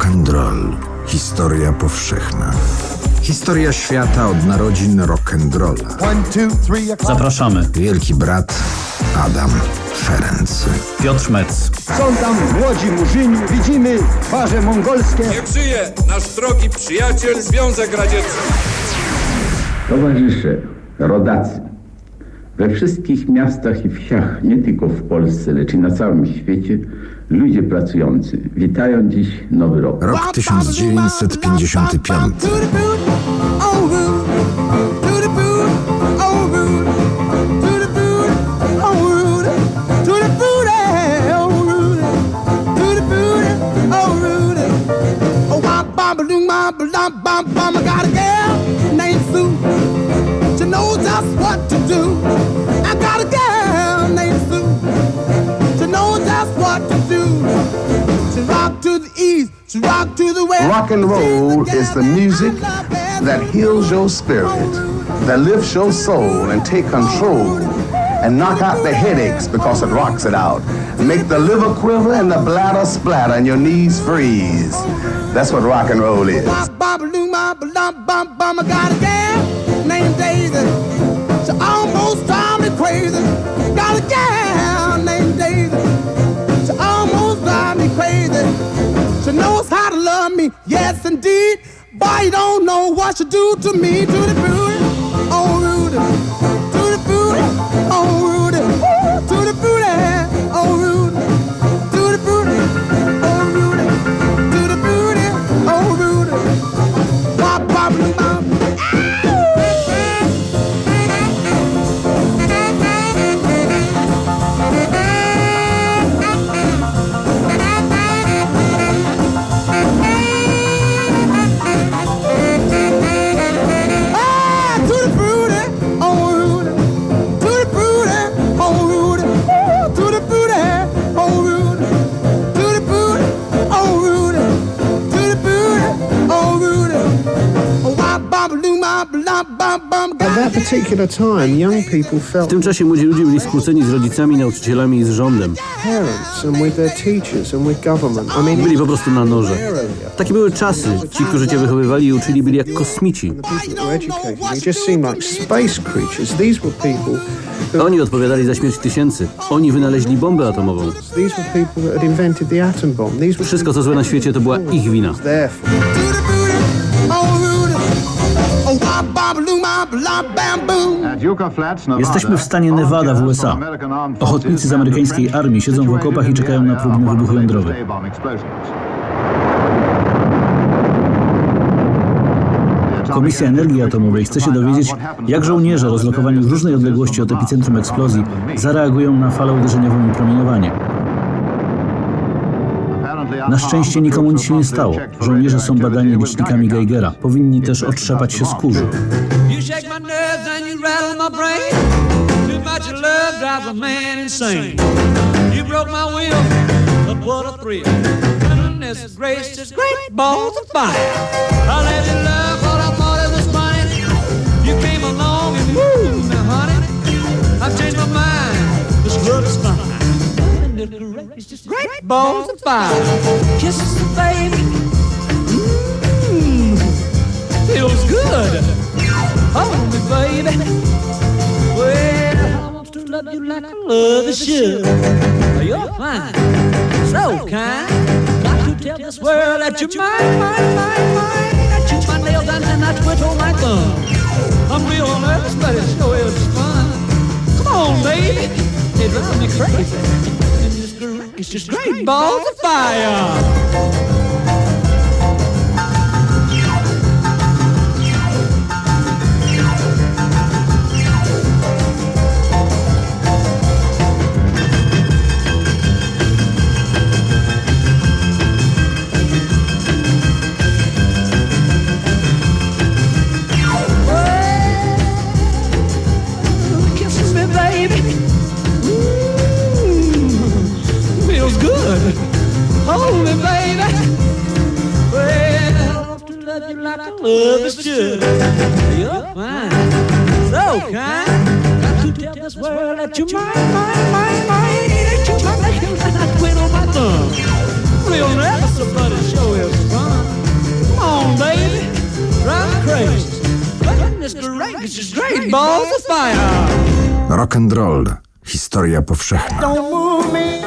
Rock and roll. Historia powszechna. Historia świata od narodzin rock and rolla. Zapraszamy. Wielki brat Adam Ferenc. Piotr Metz. Są tam młodzi murzyni, widzimy twarze mongolskie. Niech żyje nasz drogi przyjaciel Związek Radziecki. Towarzysze, rodacy, we wszystkich miastach i wsiach, nie tylko w Polsce, lecz i na całym świecie, ludzie pracujący witają dziś nowy rok. Rok 1955. I got a rock to the. Rock and roll is the music that heals your spirit, that lifts your soul and take control and knock out the headaches because it rocks it out. Make the liver quiver and the bladder splatter and your knees freeze. That's what rock and roll is. I got a girl named Daisy. She almost drives me crazy. Love me, yes indeed. But you don't know what you do to me, to the booty, W tym czasie młodzi ludzie byli skłóceni z rodzicami, nauczycielami i z rządem. Byli po prostu na noże. Takie były czasy. Ci, którzy cię wychowywali i uczyli, byli jak kosmici. Oni odpowiadali za śmierć tysięcy. Oni wynaleźli bombę atomową. Wszystko, co złe na świecie, to była ich wina. Jesteśmy w stanie Nevada w USA. Ochotnicy z amerykańskiej armii siedzą w okopach i czekają na próbny wybuch jądrowy. Komisja Energii Atomowej chce się dowiedzieć, jak żołnierze rozlokowani w różnej odległości od epicentrum eksplozji zareagują na falę uderzeniową i promieniowanie. Na szczęście nikomu nic się nie stało. Żołnierze są badani licznikami Geigera. Powinni też otrzepać się z kurzu. You shake my nerves and you rattle my brain. Too much love drives a man insane. You broke my will, but what a thrill. Goodness gracious, great balls of fire. I let you love what I thought it was funny. You came along and woo, now honey, I've changed my mind. This love is fine. Gracious, great balls of fire. Kisses, baby. Mmm, feels good. Hold me, baby. Well, I want to love you like I love you should. You're fine, so kind. Got to tell this world that you're mine, mine, mine, mine. I chew my nails and then I twiddle my thumb. I'm real nervous, but it sure is fun. Come on, baby. It drives me crazy. Is just great balls of fire. You're fine, so kind. Got to tell this world that you're mine, mine, mine, mine. That you're my lady, and I twiddle my thumb. Hopefully you'll never somebody show his fun. Come on, baby, drive me crazy. Goodness gracious, great balls of fire. Rock and roll. Historia powszechna. Don't move me,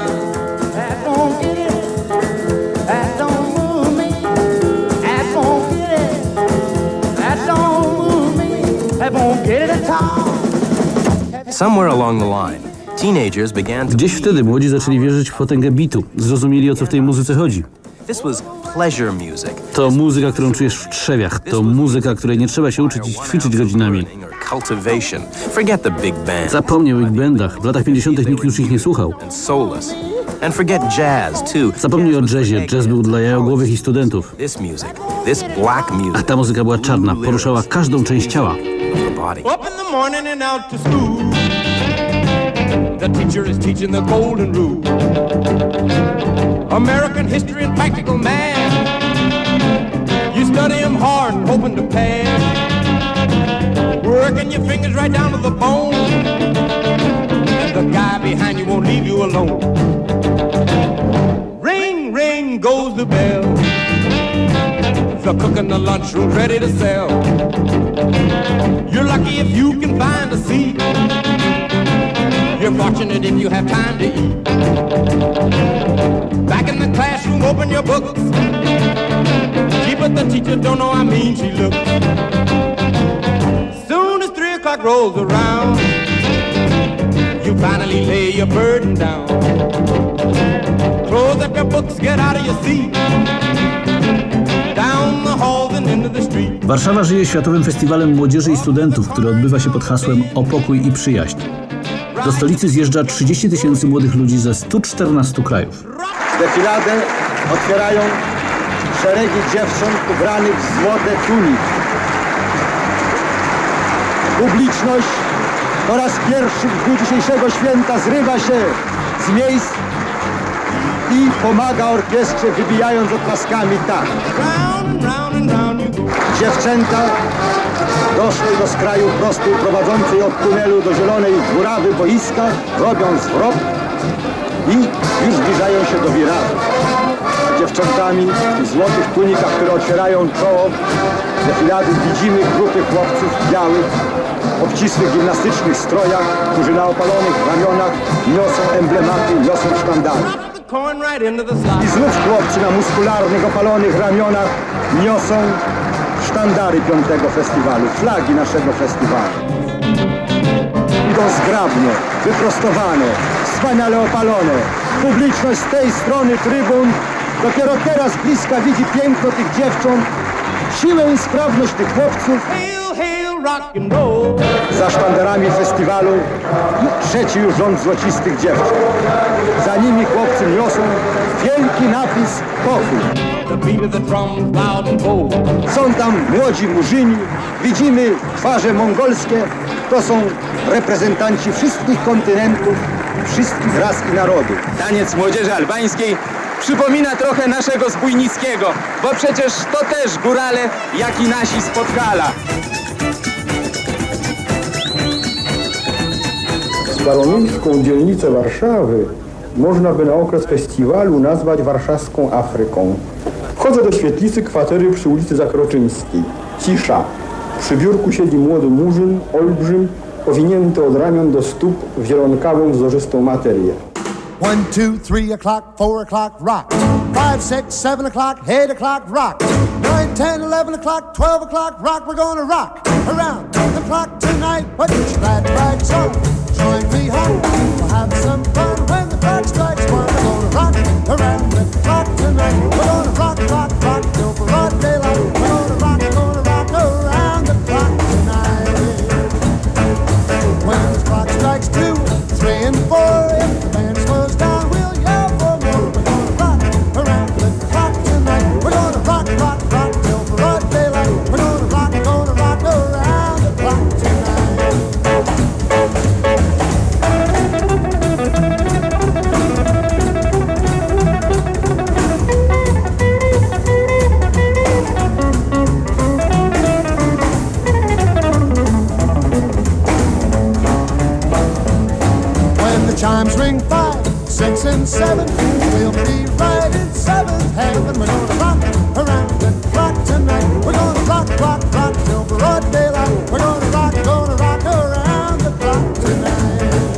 Gdzieś wtedy młodzi zaczęli wierzyć w potęgę bitu. Zrozumieli, o co w tej muzyce chodzi. This was pleasure music. To muzyka, którą czujesz w trzewiach. To muzyka, której nie trzeba się uczyć i ćwiczyć godzinami. or Cultivation. Forget the big band Zapomnij o ich bandach. W latach 50. nikt już ich nie słuchał. and soulless. And forget jazz too. Zapomnij o jazzie. Jazz był dla jajogłowych i studentów. This music, this black A ta muzyka była czarna. Poruszała każdą część ciała. Up in the morning and out to school. The teacher is teaching the golden rule. American history and practical math. You study them hard and hoping to pass. Working your fingers right down to the bone. And the guy behind you won't leave you alone. Ring, ring goes the bell. The cook in the lunchroom's ready to sell. You're lucky if you can find a seat. You're fortunate if you have time to eat. Back in the classroom, open your books. Gee, but the teacher don't know how mean she looks. Soon as three o'clock rolls around, you finally lay your burden down. Close up your books, get out of your seat. Down the halls and into the street. Warszawa żyje Światowym Festiwalem Młodzieży i Studentów, który odbywa się pod hasłem O pokój i przyjaźń. Do stolicy zjeżdża 30 tysięcy młodych ludzi ze 114 krajów. Defiladę otwierają szeregi dziewcząt ubranych w złote tuniki. Publiczność po raz pierwszy w dniu dzisiejszego święta zrywa się z miejsc i pomaga orkiestrze wybijając oklaskami tak. Dziewczęta doszły do skraju prostej prowadzącej od tunelu do zielonej murawy boiska, robią zwrot i już zbliżają się do wirażu. Z dziewczętami w złotych tunikach, które otwierają czoło defilady widzimy grupy chłopców białych, obcisłych gimnastycznych strojach, którzy na opalonych ramionach niosą emblematy, niosą sztandary. I znów chłopcy na muskularnych, opalonych ramionach niosą sztandary piątego festiwalu, flagi naszego festiwalu. Idą zgrabnie, wyprostowane, wspaniale opalone. Publiczność z tej strony trybun dopiero teraz bliska widzi piękno tych dziewcząt, siłę i sprawność tych chłopców. Za sztandarami festiwalu trzeci już rząd złocistych dziewcząt. Za nimi chłopcy niosą wielki napis pokój. The beat of the drums loud and bold. Są tam młodzi murzyni, widzimy twarze mongolskie. To są reprezentanci wszystkich kontynentów, wszystkich ras i narodów. Taniec młodzieży albańskiej przypomina trochę naszego zbójnickiego, bo przecież to też górale, jak i nasi z Podgala. Staromiejską dzielnicę Warszawy można by na okres festiwalu nazwać warszawską Afryką. Wchodzę do świetlicy kwatery przy ulicy Zakroczyńskiej. Cisza. Przy biurku siedzi młody murzyn, olbrzym, owinięty od ramion do stóp w zielonkawą, wzorzystą materię. One, two, three o'clock, four o'clock, rock. Five, six, seven o'clock, eight o'clock, rock. Nine, ten, eleven o'clock, twelve o'clock, rock. We're gonna rock around the clock tonight. Put your glad rags on, join me home. We'll have some fun when the clock strikes one. We're gonna rock around the clock tonight. We're gonna rock, rock, rock and seven. We'll be right in seventh heaven. We're gonna rock around the clock tonight. We're gonna rock, rock, rock till broad daylight. We're gonna rock, gonna rock around the clock tonight.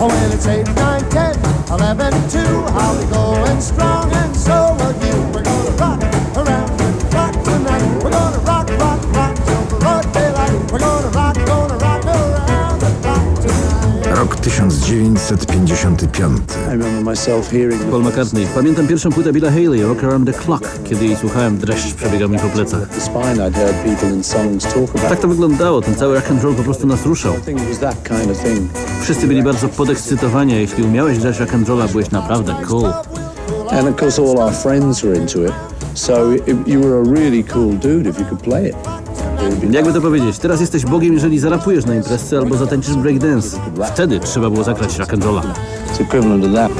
Oh, well, it's eight, nine, ten, eleven, two. I'll be going strong. 1955. Paul McCartney. Pamiętam pierwszą płytę Billa Haley, Rock Around the Clock. Kiedy jej słuchałem, dreszcz przebiegał mi po plecach. Tak to wyglądało, ten cały rock and roll po prostu nas ruszał. Wszyscy byli bardzo podekscytowani, a jeśli umiałeś grać rock and rolla, byłeś naprawdę cool. And of course, all our friends were into it. So you were a really cool dude if you could play it. Jakby to powiedzieć, teraz jesteś bogiem, jeżeli zarapujesz na imprezce albo zatańczysz breakdance. Wtedy trzeba było zagrać rock and rolla. It's equivalent to that.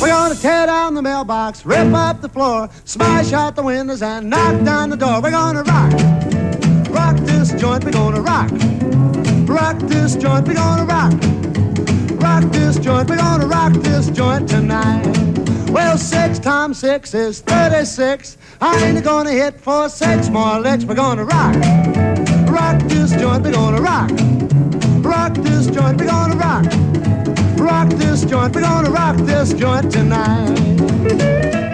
We're gonna tear down the mailbox, rip up the floor, smash out the windows, and knock down the door. We're gonna rock, rock this joint. We're gonna rock, rock this joint. We're gonna rock, rock this joint. We're gonna rock this joint tonight. Well, six times six is thirty-six. I ain't gonna hit for six more licks. We're gonna rock, rock this joint. We're gonna rock, rock this joint. We're gonna rock. Rock this joint, we're gonna rock this joint tonight.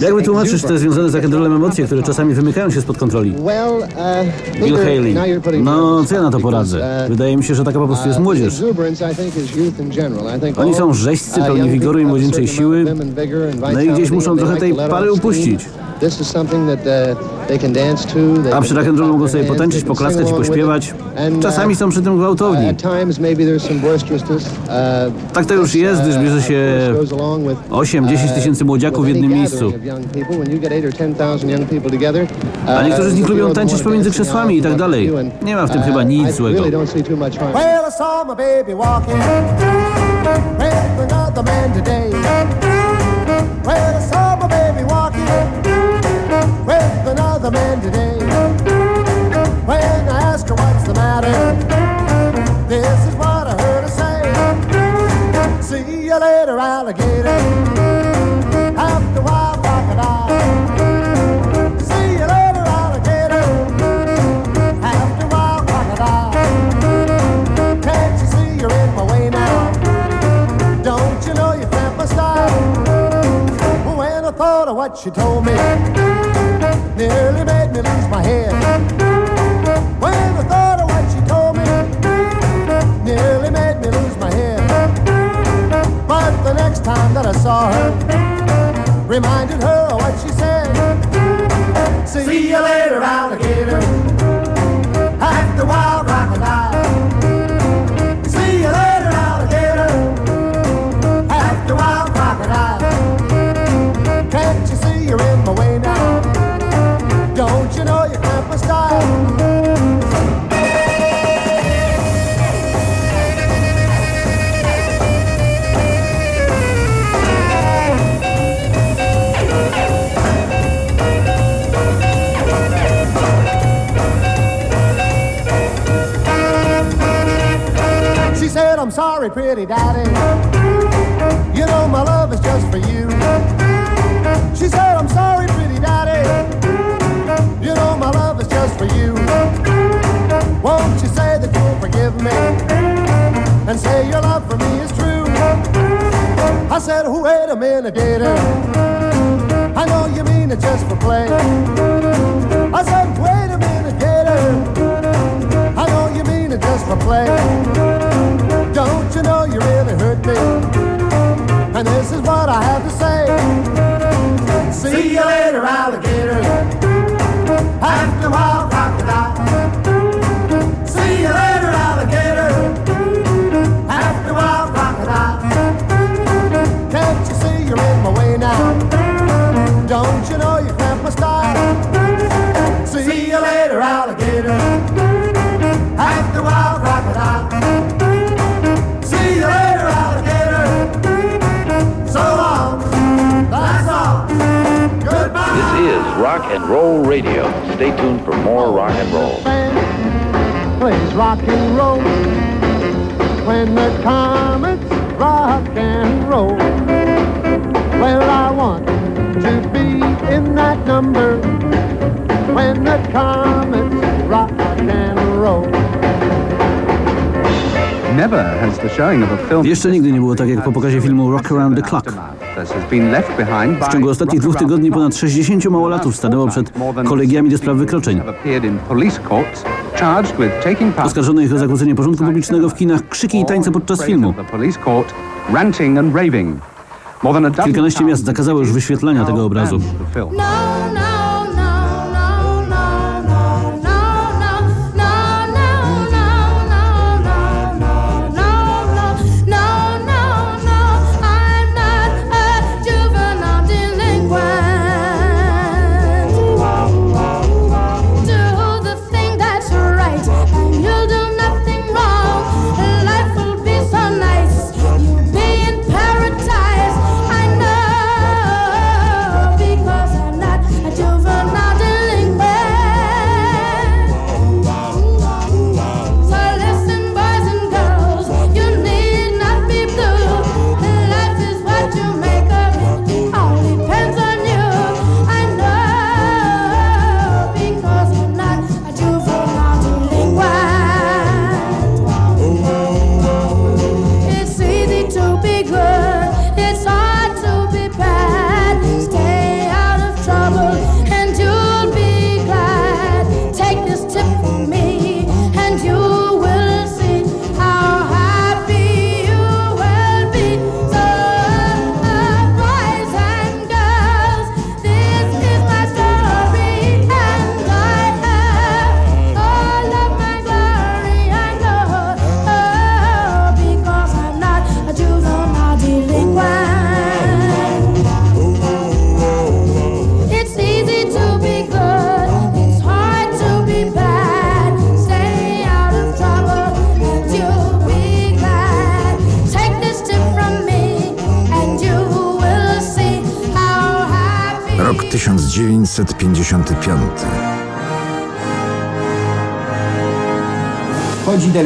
Jak wytłumaczysz te związane z rollem emocje, które czasami wymykają się spod kontroli? Well, uh, Bill Haley. No, co ja na to poradzę? uh, Wydaje mi się, że taka po prostu jest uh, młodzież. Oni są rzeźcy, pełni wigoru i młodzieńczej siły, no i gdzieś muszą trochę tej pary upuścić. Uh, A przy can rock'n'rollu mogą sobie potańczyć, can poklaskać i pośpiewać. uh, Czasami są przy tym gwałtowni. Some boisterousness. Uh, Tak to już jest, gdyż uh, bierze się course goes along with, 8-10 tysięcy młodziaków w jednym miejscu. of young people. When you get eight or 10,000 young people together, A niektórzy z nich uh, lubią tańczyć pomiędzy krzesłami i tak dalej. Nie ma w tym chyba uh, nic I złego. Well, I saw man today. When I asked her what's the matter, this is what I heard her say. See you later, alligator. After a while, crocodile. See you later, alligator. After a while, crocodile. Can't you see you're in my way now? Don't you know you my style? When I thought of what she told me, nearly made me lose my head. When I thought of what she told me, nearly made me lose my head. But the next time that I saw her, reminded her of what she said. See you later, alligator. Pretty daddy. You know my love is just for you. She said, I'm sorry, pretty daddy. You know my love is just for you. Won't you say that you'll forgive me? And say your love for me is true. I said, wait a minute, gator. I know you mean it just for play. I said, wait a minute, gator. I know you mean it just for play. You know you really hurt me? And this is what I have to say. See you later, alligator. After a while, and Roll Radio. Stay tuned for more rock and roll. plays rock and roll. When the comets rock and roll. Well, I want to be in that number. When the comets rock and roll. Never has the showing of a film... Jeszcze nigdy nie było tak jak po pokazie filmu Rock Around the Clock. W ciągu ostatnich dwóch tygodni ponad 60 małolatów stanęło przed kolegiami do spraw wykroczeń. Oskarżono ich o zakłócenie porządku publicznego w kinach, krzyki i tańce podczas filmu. Kilkanaście miast zakazało już wyświetlania tego obrazu. Rok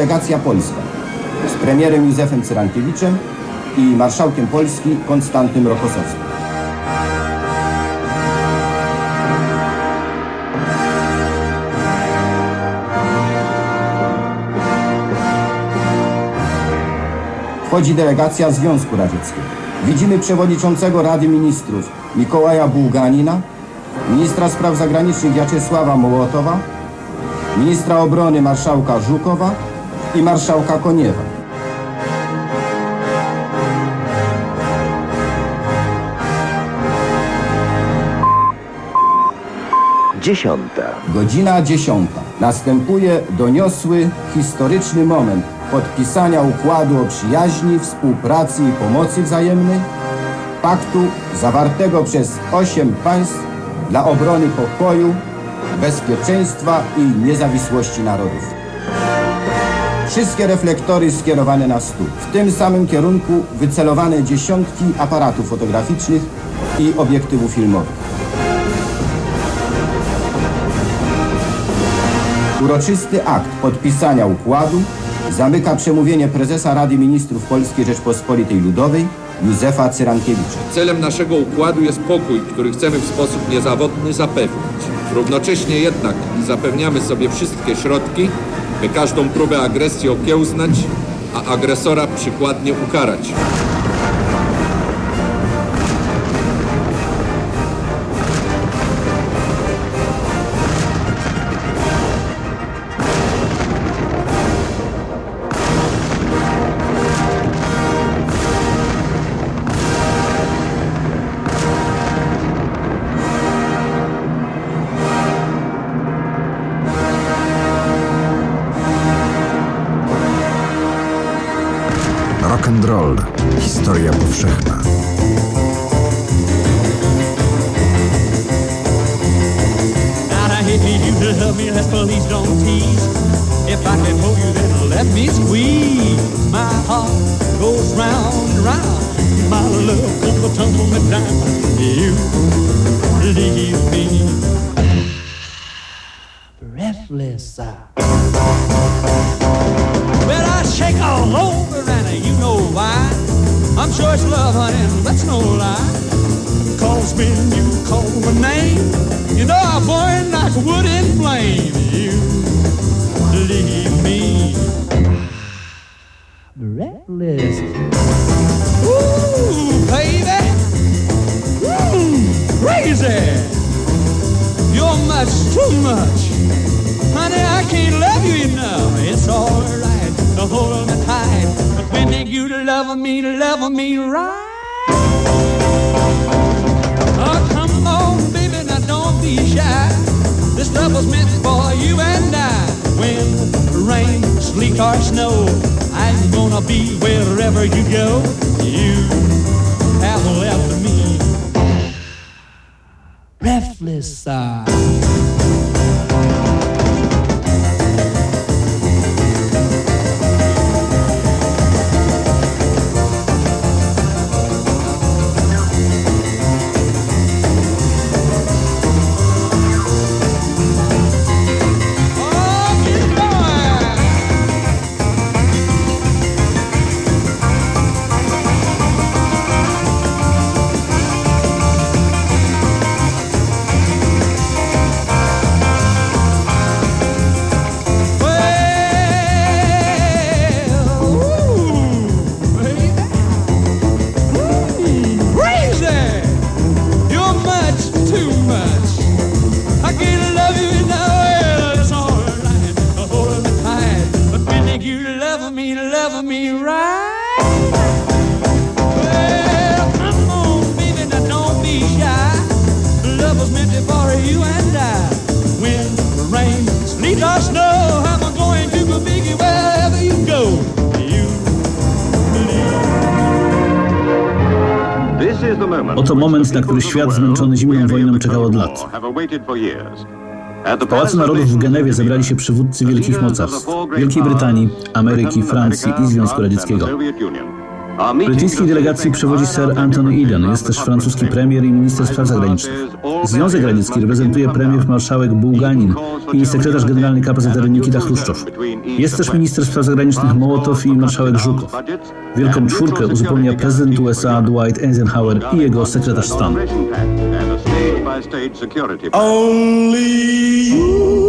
delegacja polska z premierem Józefem Cyrankiewiczem i marszałkiem Polski Konstantym Rokosowskim. Wchodzi delegacja Związku Radzieckiego. Widzimy przewodniczącego Rady Ministrów Mikołaja Bułganina, ministra spraw zagranicznych Wiaczesława Mołotowa, ministra obrony marszałka Żukowa i marszałka Koniewa. Dziesiąta. Godzina dziesiąta. Następuje doniosły, historyczny moment podpisania układu o przyjaźni, współpracy i pomocy wzajemnej, paktu zawartego przez osiem państw dla obrony pokoju, bezpieczeństwa i niezawisłości narodów. Wszystkie reflektory skierowane na stół. W tym samym kierunku wycelowane dziesiątki aparatów fotograficznych i obiektywów filmowych. Uroczysty akt podpisania układu zamyka przemówienie prezesa Rady Ministrów Polskiej Rzeczpospolitej Ludowej Józefa Cyrankiewicza. Celem naszego układu jest pokój, który chcemy w sposób niezawodny zapewnić. Równocześnie jednak zapewniamy sobie wszystkie środki, by każdą próbę agresji okiełznać, a agresora przykładnie ukarać. Historia powszechna. Now I hate you to help me, let's please don't tease. If I can hold you, then let me squeeze. My heart goes round and round. My love come tumble me down. You leave me breathless. It's love, honey, and that's no lie. Cause when you call my name, you know I burn like wood in flame. You leave sleet, or snow, I'm gonna be wherever you go. You have left me breathless. Uh. The moment na który świat zmęczony zimną wojną czekał od lat. W Pałacu Narodów w Genewie zebrali się przywódcy wielkich mocarstw Wielkiej Brytanii, Ameryki, Francji i Związku Radzieckiego. Brytyjskiej delegacji przewodzi Sir Anthony Eden, jest też francuski premier i minister spraw zagranicznych. Związek Radziecki reprezentuje premier marszałek Bułganin i sekretarz generalny KPZR Nikita Chruszczow. Jest też minister spraw zagranicznych Mołotow i marszałek Żukow. Wielką czwórkę uzupełnia prezydent USA Dwight Eisenhower i jego sekretarz stanu. Only you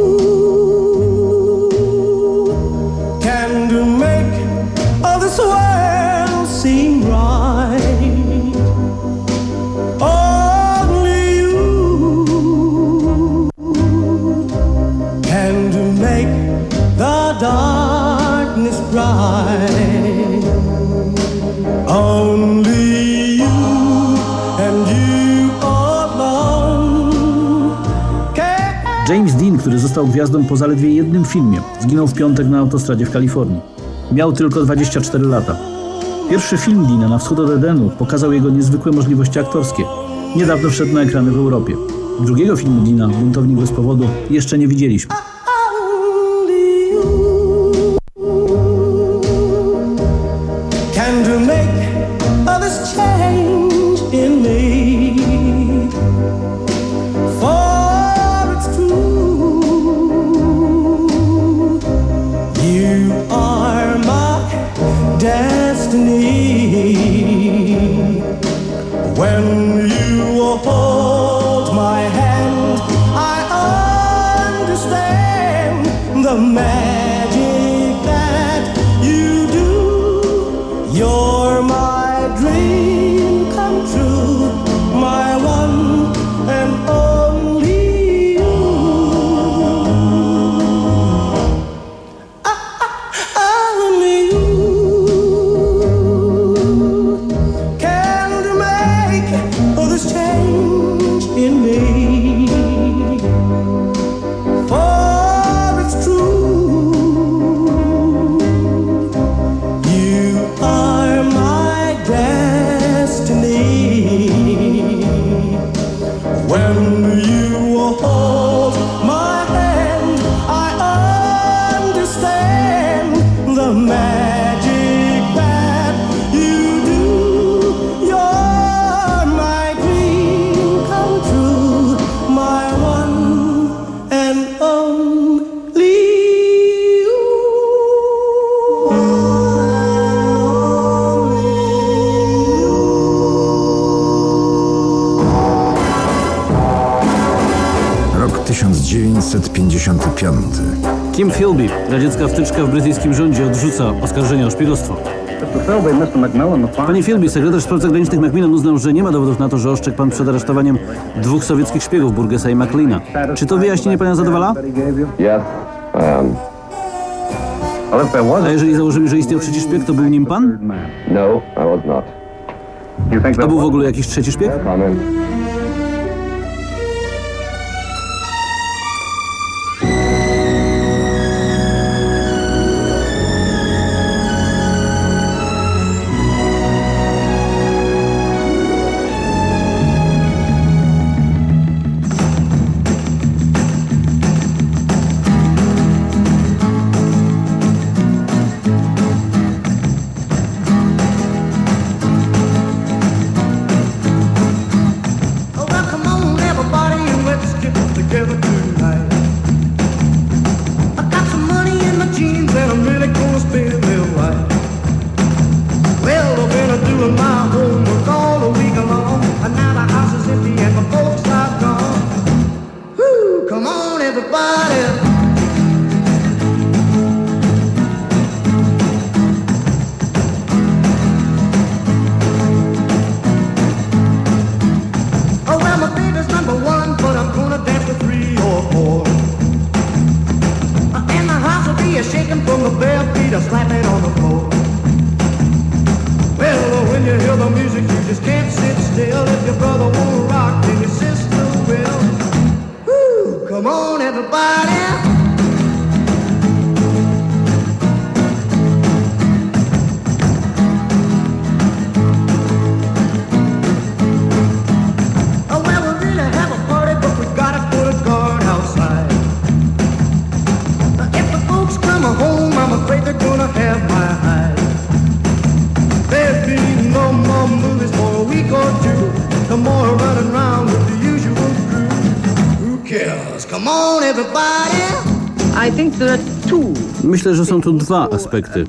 gwiazdą po zaledwie jednym filmie, zginął w piątek na autostradzie w Kalifornii. Miał tylko 24 lata. Pierwszy film Deana na wschód od Edenu pokazał jego niezwykłe możliwości aktorskie. Niedawno wszedł na ekrany w Europie. Drugiego filmu Deana, Buntownik bez powodu, jeszcze nie widzieliśmy. 1955. Kim Philby, radziecka wtyczka w brytyjskim rządzie, odrzuca oskarżenia o szpiegostwo. Panie Philby, sekretarz spraw zagranicznych Macmillan uznał, że nie ma dowodów na to, że oszczekł pan przed aresztowaniem dwóch sowieckich szpiegów, Burgesa i McLeana. Czy to wyjaśnienie pana zadowala? A jeżeli założymy, że istniał trzeci szpieg, to był nim pan? No, I was not. A był w ogóle jakiś trzeci szpieg? Myślę, że są tu dwa aspekty.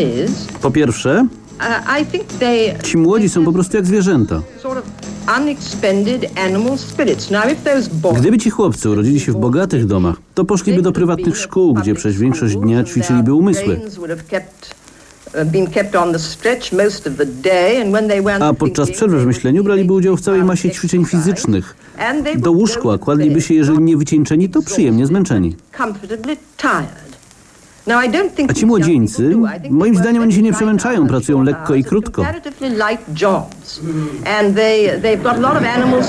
is, Po pierwsze, uh, ci młodzi są po prostu jak zwierzęta. Gdyby ci chłopcy urodzili się w bogatych domach, to poszliby do prywatnych szkół, gdzie przez większość dnia ćwiczyliby umysły. A podczas przerwy w myśleniu braliby udział w całej masie ćwiczeń fizycznych. and they Do łóżka kładliby się, jeżeli nie wycieńczeni, to przyjemnie zmęczeni. A ci młodzieńcy, moim zdaniem oni się nie przemęczają, pracują lekko i krótko.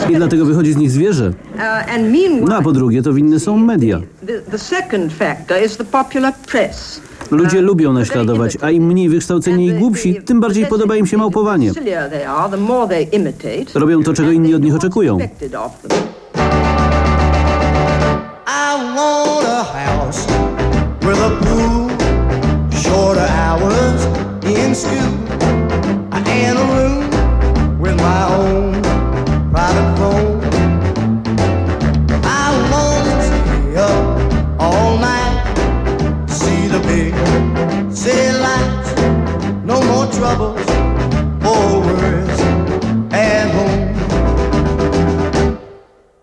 I dlatego wychodzi z nich zwierzę. Uh, No a po drugie, to winne są media. the, the second factor is the popular press. Ludzie lubią naśladować, a im mniej wykształceni i głupsi, tym bardziej podoba im się małpowanie. Robią to, czego inni od nich oczekują. Expected of troubles or worries at home.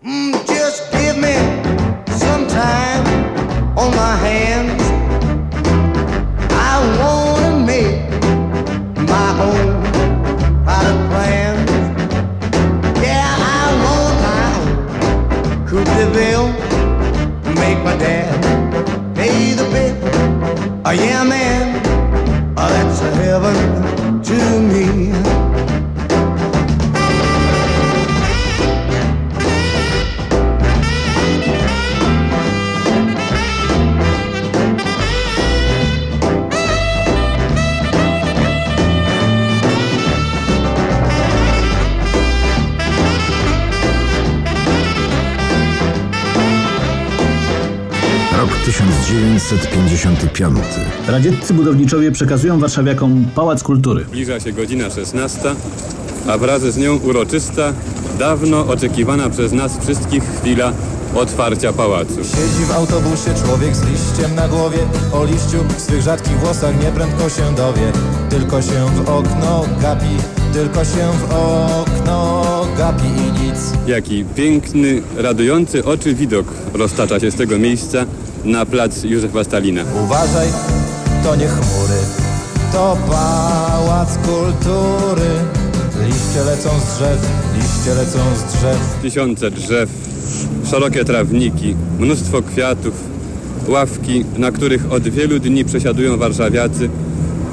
Mm, just give me some time on my hands. I wanna make my own private plans. Yeah, I want my own Coupe de Ville, make my dad pay the bill. Oh yeah, man, oh, that's a heaven 1955. Radzieccy budowniczowie przekazują warszawiakom Pałac Kultury. Zbliża się godzina 16, a wraz z nią uroczysta, dawno oczekiwana przez nas wszystkich chwila otwarcia pałacu. Siedzi w autobusie człowiek z liściem na głowie O liściu w swych rzadkich włosach nieprędko się dowie Tylko się w okno gapi, tylko się w okno gapi i nic Jaki piękny, radujący oczy widok roztacza się z tego miejsca na plac Józefa Stalina. Uważaj, to nie chmury, to pałac kultury. Liście lecą z drzew, liście lecą z drzew. Tysiące drzew, szerokie trawniki, mnóstwo kwiatów, ławki, na których od wielu dni przesiadują warszawiacy,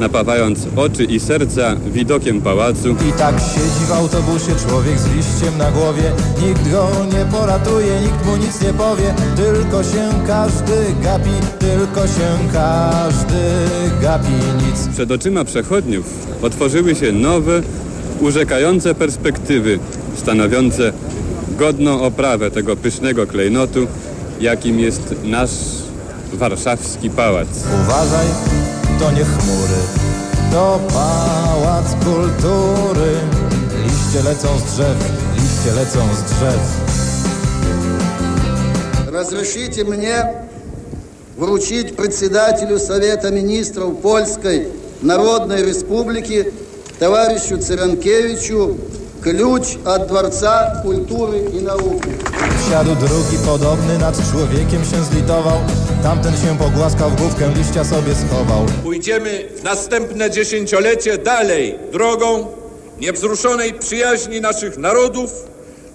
napawając oczy i serca widokiem pałacu. I tak siedzi w autobusie człowiek z liściem na głowie. Nikt go nie poratuje, nikt mu nic nie powie. Tylko się każdy gapi, tylko się każdy gapi nic. Przed oczyma przechodniów otworzyły się nowe, urzekające perspektywy, stanowiące godną oprawę tego pysznego klejnotu, jakim jest nasz warszawski pałac. Uważaj, to nie chmury, to pałac kultury. Liście lecą z drzew, liście lecą z drzew. Разрешите мне вручить председателю Совета министров Польской Народной Республики товарищу Цыранкевичу ключ от Дворца культуры и науки. Wsiadł drugi podobny, nad człowiekiem się zlitował. Tamten się pogłaskał w główkę, liścia sobie schował. Pójdziemy w następne dziesięciolecie dalej drogą niewzruszonej przyjaźni naszych narodów,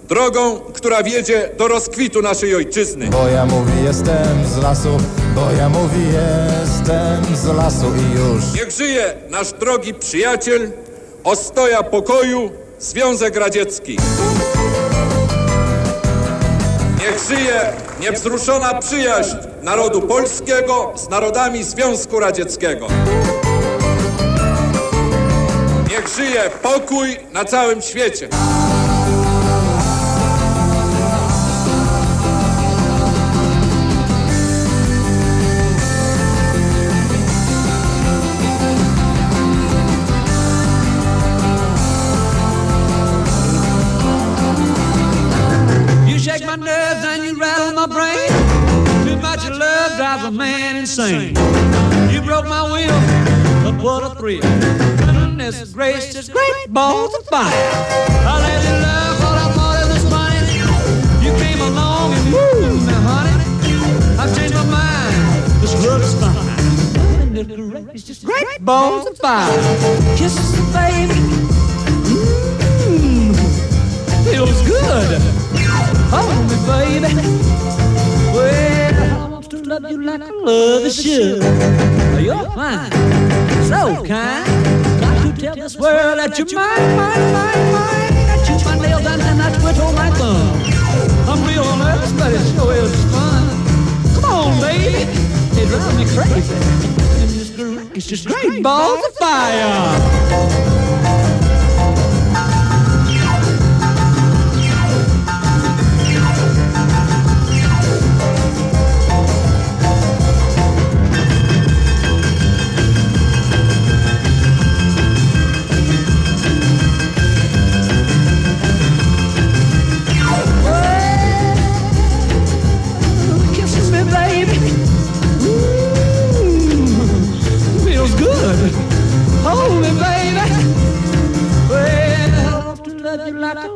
drogą, która wiedzie do rozkwitu naszej ojczyzny. Bo ja mówi jestem z lasu, bo ja mówi jestem z lasu i już. Niech żyje nasz drogi przyjaciel, ostoja pokoju, Związek Radziecki. Niech żyje niewzruszona przyjaźń narodu polskiego z narodami Związku Radzieckiego. Niech żyje pokój na całym świecie. Insane. You broke my will, but what a thrill. Goodness gracious, great balls of fire. I let you love what I thought it was funny. You came along and moved me, honey. I've changed my mind. This love is fine. Goodness gracious, great balls of fire. Kisses, baby. Mmm, feels good. Hold me, baby. Love you like I love you should. You're fine, so kind. Got to tell this world that you're mine, mine, mine, mine. That you my nails and then I twiddle my thumb. I'm real nervous, but it sure is fun. Come on, baby. It drives me crazy. Is just great balls of fire.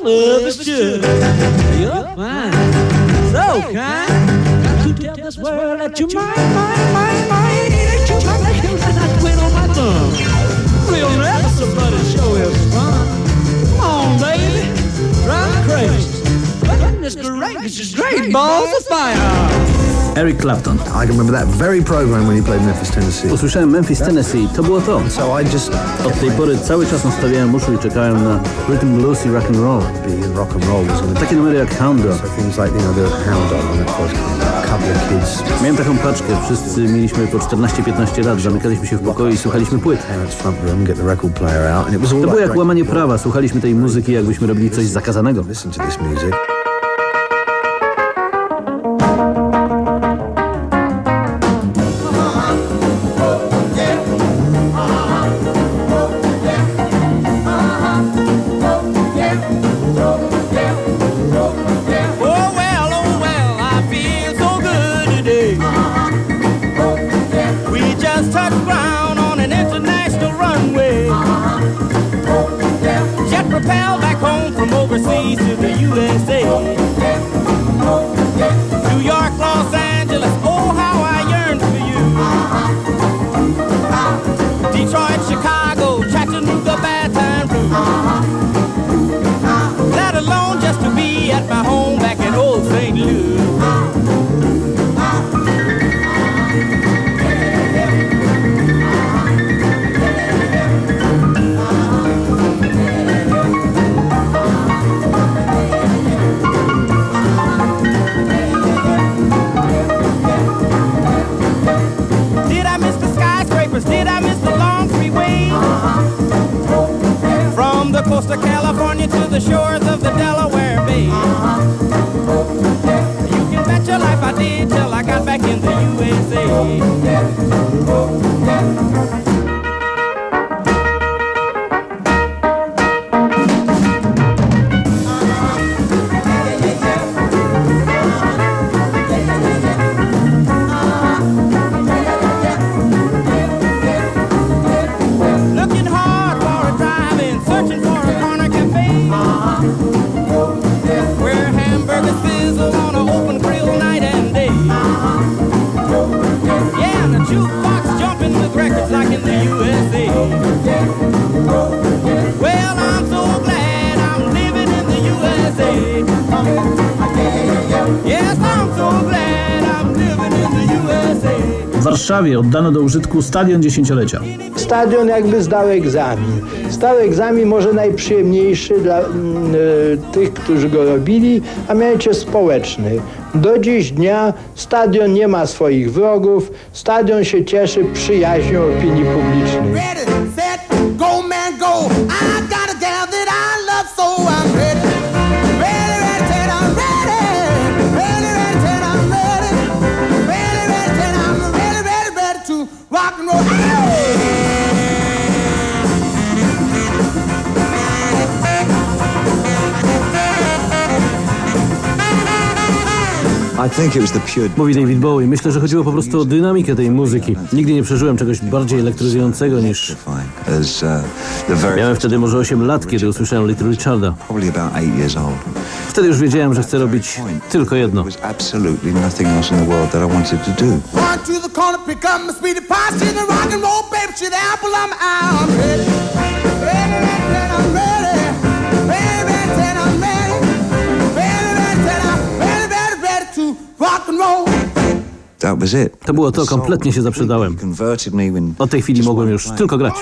You like I love is should. You're fine, so kind. Got to tell this world that you're mine, mine, mine, mine. That you my nails and I twin on my thumb. Real nervous, but it sure is fun. Come on, baby. Drive me crazy. Goodness gracious, great balls of fire. Eric Clapton. I can remember that very program when he played Memphis, Tennessee. Usłyszałem Memphis, Tennessee, to było to. So I just Od tej pory cały czas nastawiałem uszu i czekałem na rhythm blues i rock and roll. rock and roll was on. Takie numery jak Hound Dog. So things like you know the Hound Dog when it was a couple of kids. Miałem taką paczkę, wszyscy mieliśmy po 14-15 lat, zamykaliśmy się w pokoju i słuchaliśmy płyt. Parents' front room, get the record player out, and it was all To było like jak łamanie prawa, słuchaliśmy tej muzyki, jakbyśmy robili coś zakazanego. Listen to this music. The shores of the Delaware Bay. Uh-huh. You can bet your life I did till I got back in the USA. Warszawie oddano do użytku stadion dziesięciolecia. Stadion jakby zdał egzamin. Zdał egzamin może najprzyjemniejszy dla mm, e, tych, którzy go robili, a mianowicie społeczny. Do dziś dnia stadion nie ma swoich wrogów, stadion się cieszy przyjaźnią opinii publicznej. Mówi David Bowie. Myślę, że chodziło po prostu o dynamikę tej muzyki. Nigdy nie przeżyłem czegoś bardziej elektryzującego niż... Miałem wtedy może 8 lat, kiedy usłyszałem Little Richarda. Wtedy już wiedziałem, że chcę robić tylko jedno. Run to the corner, pick up my sweetie pie, she's a rock and roll baby, she's the apple. I'm ready. To rock and roll. To było to, kompletnie się zaprzedałem. Od tej chwili mogłem już tylko grać.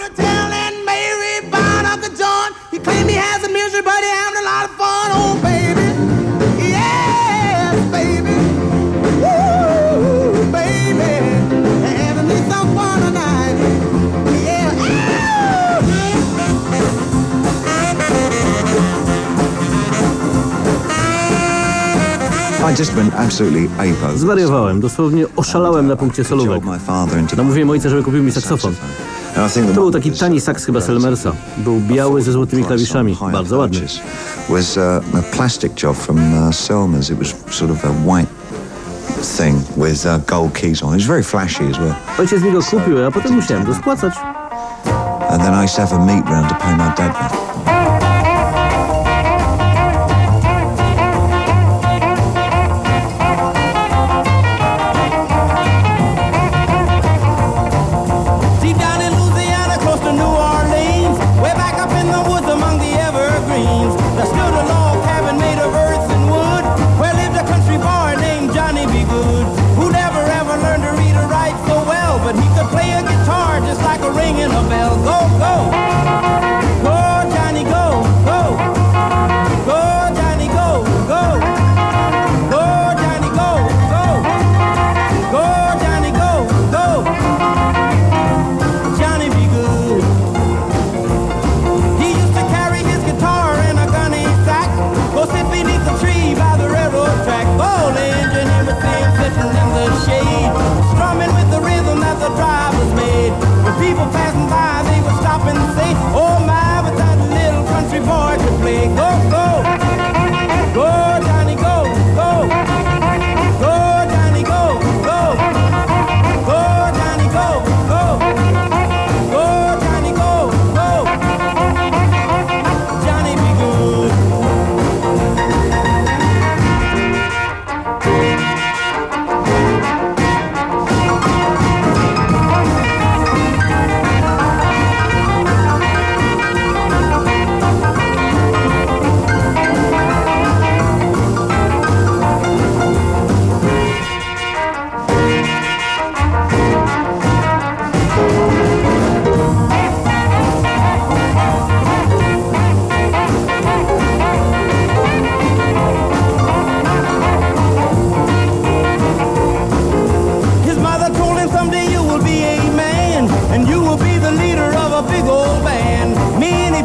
He he has a misery, but he having a lot of fun. Oh, Zwariowałem, dosłownie oszalałem na punkcie solówek. Namówiłem ojca, żeby kupił mi saksofon. To był taki tani saks chyba Selmersa. Był biały ze złotymi klawiszami. Bardzo ładny. was uh, a plastic job from uh, Selmer's. It was sort of a white thing with uh, gold keys on. It was very flashy as well. Ojciec mi go kupił, a potem musiałem go spłacać. And then I used to have a meet round to pay my dad back.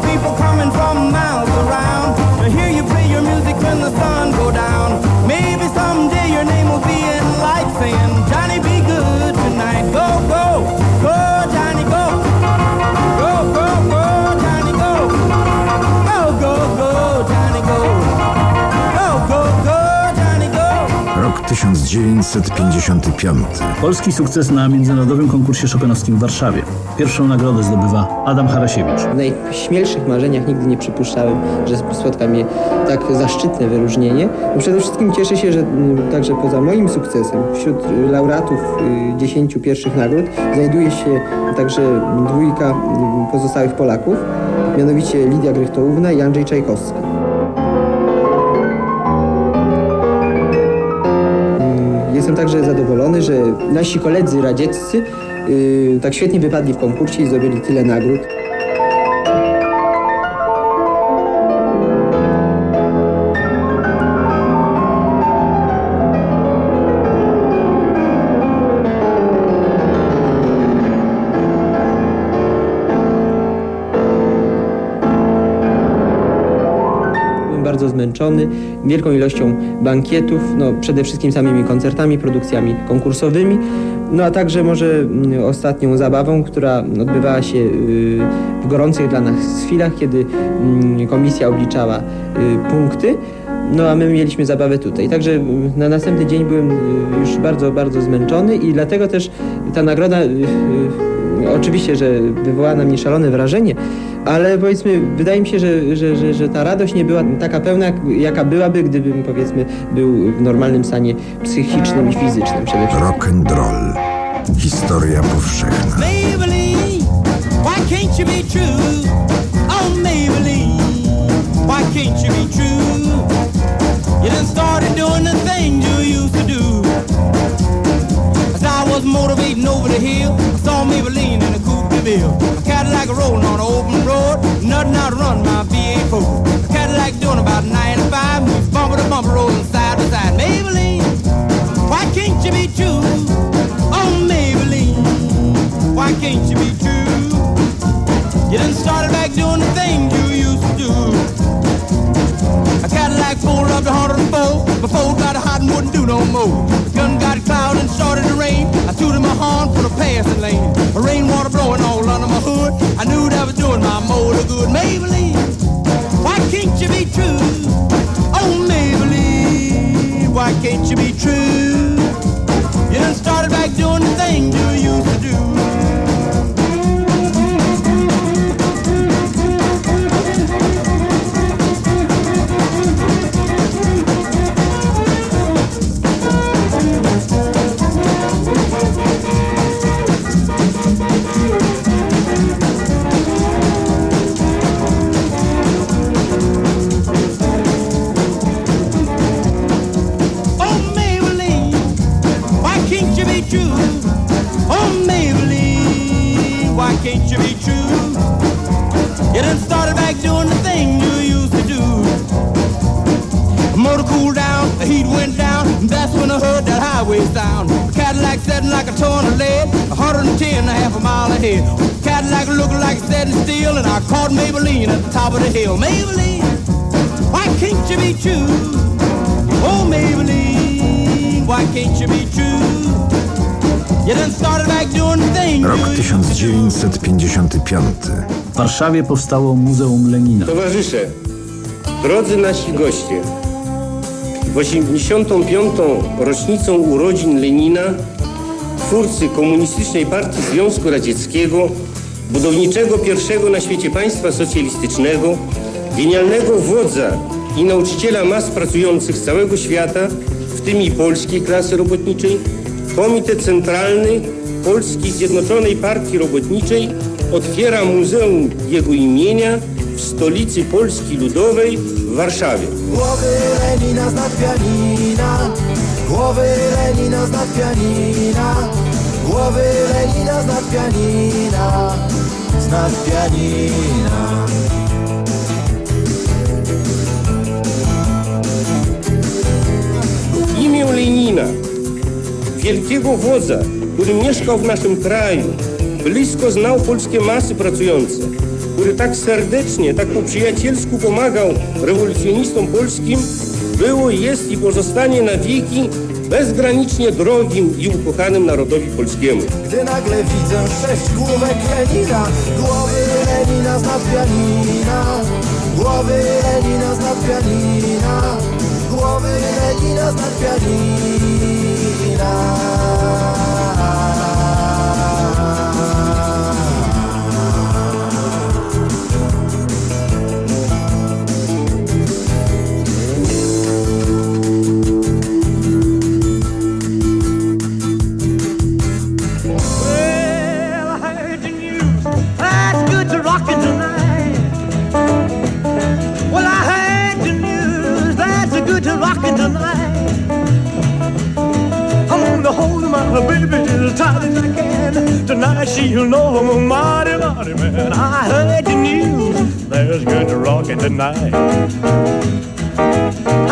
People coming from miles 1955. Polski sukces na międzynarodowym konkursie chopinowskim w Warszawie. Pierwszą nagrodę zdobywa Adam Harasiewicz. W najśmielszych marzeniach nigdy nie przypuszczałem, że spotka mnie tak zaszczytne wyróżnienie. Przede wszystkim cieszę się, że także poza moim sukcesem wśród laureatów y, 10 pierwszych nagród znajduje się także dwójka pozostałych Polaków, mianowicie Lidia Grychtołówna i Andrzej Czajkowski. Jestem także zadowolony, że nasi koledzy radzieccy y, tak świetnie wypadli w konkursie i zdobyli tyle nagród. Zmęczony wielką ilością bankietów, no przede wszystkim samymi koncertami, produkcjami konkursowymi, no a także może mm, ostatnią zabawą, która odbywała się y, w gorących dla nas chwilach, kiedy mm, komisja obliczała y, punkty. No a my mieliśmy zabawę tutaj. Także y, na następny dzień byłem y, już bardzo, bardzo zmęczony i dlatego też ta nagroda oczywiście, że wywołała na mnie szalone wrażenie, ale powiedzmy, wydaje mi się, że, że, że, że ta radość nie była taka pełna, jak- jaka byłaby, gdybym powiedzmy był w normalnym stanie psychicznym i fizycznym przede wszystkim. Rock and roll. Historia powszechna. Maybelline, why can't you be true? Oh, Maybelline, why can't you be true? You done started doing the things you was motivating over the hill, I saw Maybelline in a coupe de ville. A Cadillac rolling on an open road, nothing out to run my V8 A Cadillac doing about 95, moves bumper to bumper, rolling side to side. Maybelline, why can't you be true? Oh, Maybelline, why can't you be true? You done started back doing the things you used to do. A Cadillac pulled up to 104, my phone got a hot and wouldn't do no more. The gun got cloud and started to rain. I tooted my horn for the passing lane. The rainwater blowing all under my hood. I knew that was doing my motor good. Maybelline, why can't you be true? Oh, Maybelline, why can't you be true? You done started back doing the things you used to do. Maybelline at the top of the hill. Maybelline, why can't you be true? Oh, Maybelline, why can't you be true? You done started back doing the thing Rok you 1955. W Warszawie powstało Muzeum Lenina. Towarzysze, drodzy nasi goście, w 85. rocznicą urodzin Lenina, twórcy Komunistycznej Partii Związku Radzieckiego, budowniczego pierwszego na świecie państwa socjalistycznego, genialnego wodza i nauczyciela mas pracujących z całego świata, w tym i polskiej klasy robotniczej, Komitet Centralny Polskiej Zjednoczonej Partii Robotniczej otwiera Muzeum jego imienia w stolicy Polski Ludowej w Warszawie. Głowy Lenina z pianina Głowy Lenina z pianina Głowy Lenina z pianina nad pianina. Imię Lenina, wielkiego wodza, który mieszkał w naszym kraju, blisko znał polskie masy pracujące, który tak serdecznie, tak po przyjacielsku pomagał rewolucjonistom polskim, było, jest i pozostanie na wieki bezgranicznie drogim i ukochanym narodowi polskiemu. Gdy nagle widzę sześć główek Lenina Głowy Lenina z nad pianina Głowy Lenina z nad pianina Głowy Lenina z nad pianina my baby as tight as I can. Tonight she'll know I'm a mighty, mighty man. I heard the news. There's good rockin' tonight.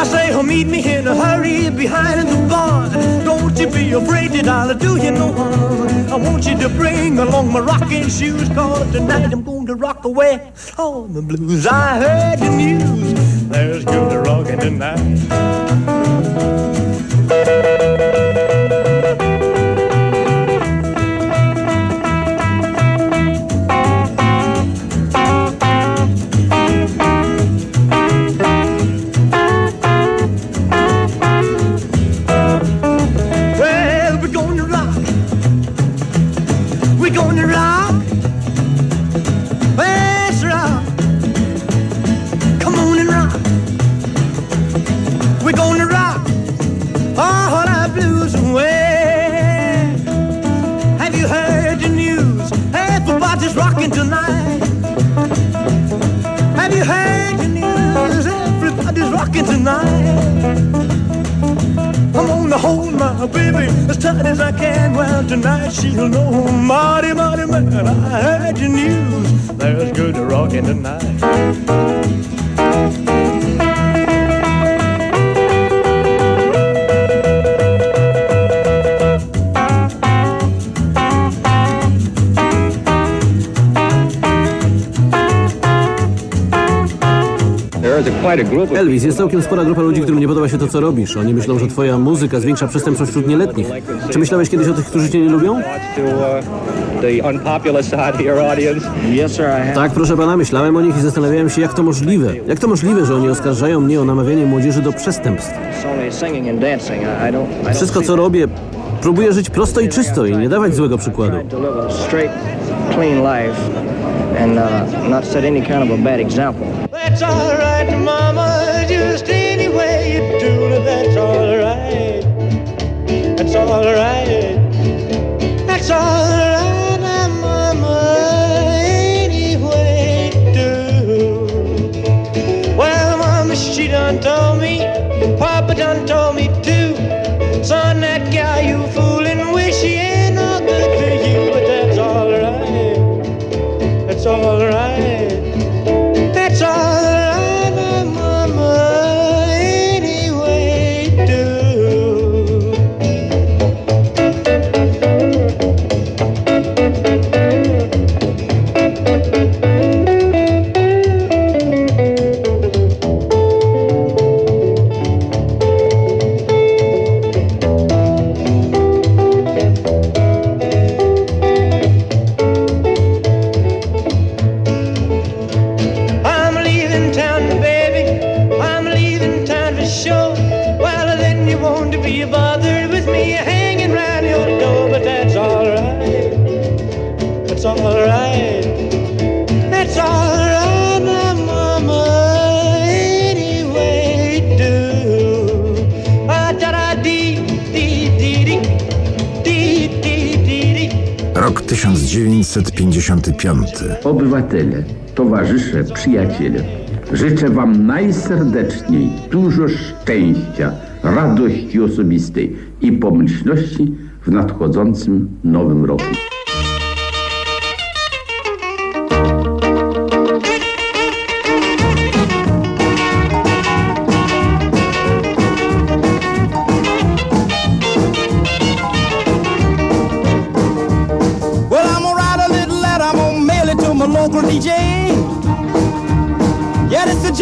I say, oh, meet me in a hurry behind the barn. Don't you be afraid that I'll do you no harm. I want you to bring along my rocking shoes, cause tonight I'm going to rock away all the blues. I heard the news, there's good to rocking tonight. Elvis, jest całkiem spora grupa ludzi, którym nie podoba się to, co robisz. Oni myślą, że twoja muzyka zwiększa przestępczość wśród nieletnich. Czy myślałeś kiedyś o tych, którzy cię nie lubią? Tak, proszę pana, myślałem o nich i zastanawiałem się, jak to możliwe. Jak to możliwe, że oni oskarżają mnie o namawianie młodzieży do przestępstw? Wszystko, co robię, próbuję żyć prosto i czysto i nie dawać złego przykładu. and uh, not set any kind of a bad example. That's all Obywatele, towarzysze, przyjaciele, życzę Wam najserdeczniej dużo szczęścia, radości osobistej i pomyślności w nadchodzącym nowym roku.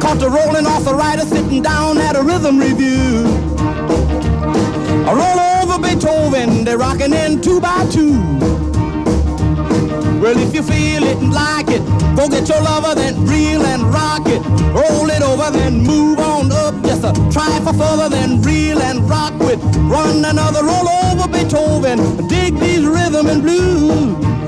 Caught the rolling arthritis sitting down at a rhythm review. I roll over Beethoven, they're rocking in two by two. Well, if you feel it and like it, go get your lover, then reel and rock it. Roll it over, then move on up. Just a try for further, then reel and rock with. Run another roll over Beethoven. Dig these rhythm and blues.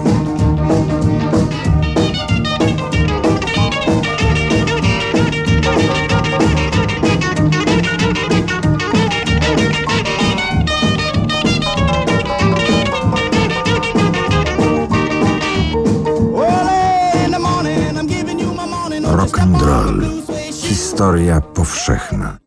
Rock